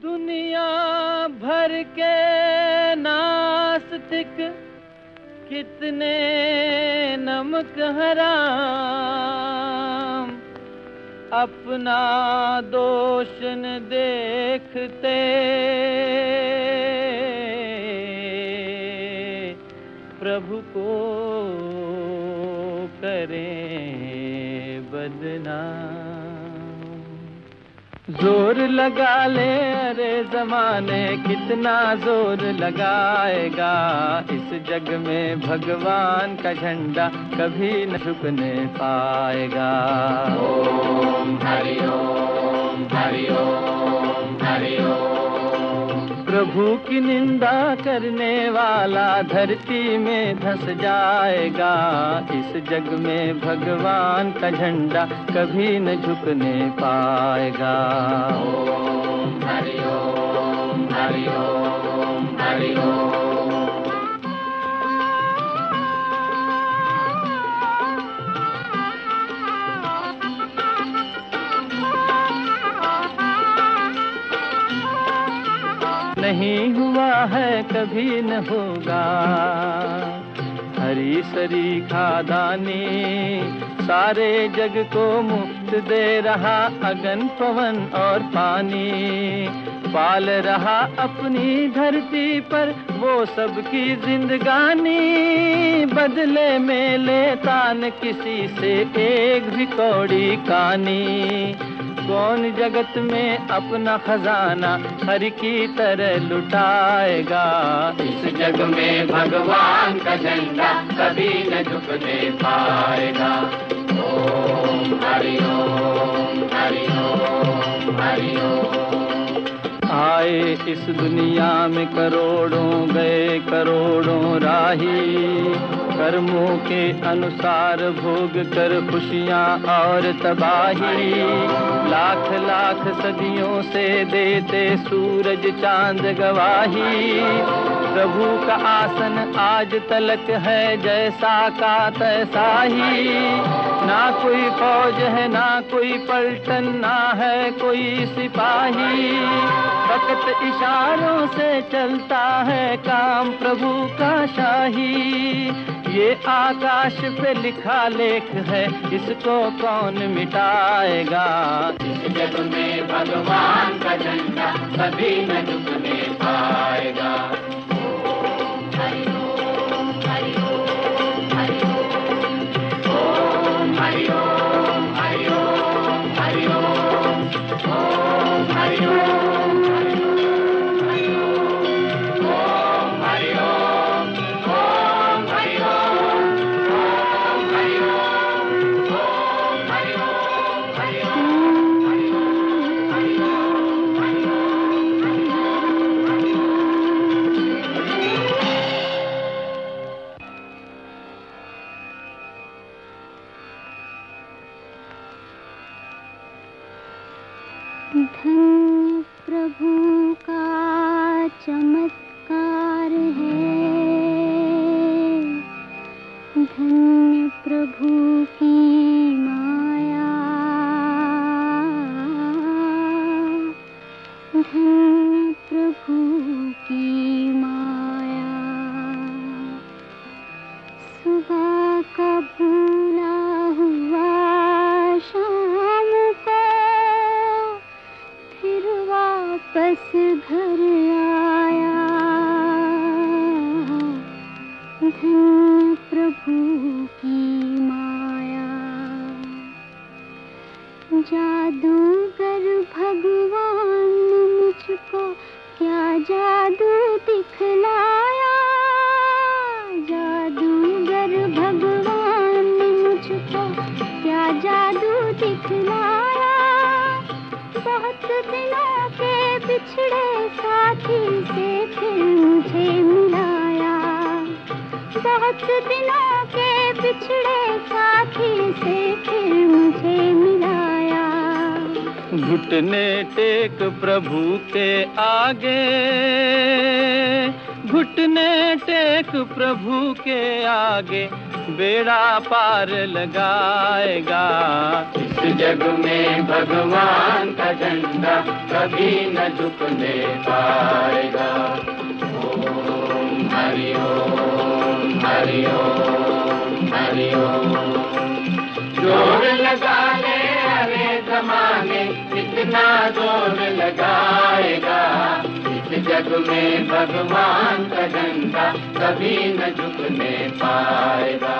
दुनिया भर के नास्तिक कितने नमक हराम। अपना दोष न देखते प्रभु को करें बदनाम। ज़ोर लगा ले, अरे जमाने कितना ज़ोर लगाएगा। इस जग में भगवान का झंडा कभी न झुकने पाएगा। ओम हरि ओम हरि ओम हरि ओम। प्रभु की निंदा करने वाला धरती में धस जाएगा। इस जग में भगवान का झंडा कभी न झुकने पाएगा। हरि ओम हरि ओम हरि ओम। नहीं हुआ है, कभी न होगा। हरी सरी खादानी सारे जग को मुफ़्त दे रहा अगन पवन और पानी। पाल रहा अपनी धरती पर, वो सबकी जिंदगानी। बदले में लेता न किसी से एक भी कौड़ी कानी। कौन जगत में अपना खजाना हर की तरह लुटाएगा? इस जग में भगवान का झंडा कभी न झुकने पाएगा। ओम हरि ओम हरि ओम हरि ओम। इस दुनिया में करोड़ों गए करोड़ों राही। कर्मों के अनुसार भोग कर खुशियाँ और तबाही। लाख लाख सदियों से देते सूरज चाँद गवाही। प्रभु का आसन आज तलक है जैसा का तैसा ही। ना कोई फौज है, ना कोई पलटन, ना है कोई सिपाही। वक्त इशारों से चलता है काम प्रभु का शाही। ये आकाश पे लिखा लेख है, इसको कौन मिटाएगा? इस जग में भगवान का झंडा कभी न झुकने पाएगा। धन्य प्रभु का चमत्कार है। प्रभु की माया। प्रभु की माया। सुबह प्रभु की माया। जादूगर भगवान ने मुझको, क्या जादू दिखलाया? जादूगर भगवान ने मुझको, क्या जादू दिखलाया? बहुत दिनों के बिछड़े साथी से फिर मुझे मिलाया बहुत दिनों के बिछड़े साथी से फिर मुझे मिलाया। घुटने टेक प्रभु के आगे। घुटने टेक प्रभु के आगे। बेड़ा पार लगाएगा। इस जग में भगवान का झंडा कभी न झुकने पाएगा। ओम हरि ओम, हरि ज़ोर लगा ले अरे जमाने कितना ज़ोर लगाएगा। इस जग में भगवान का झंडा कभी न झुकने पाएगा।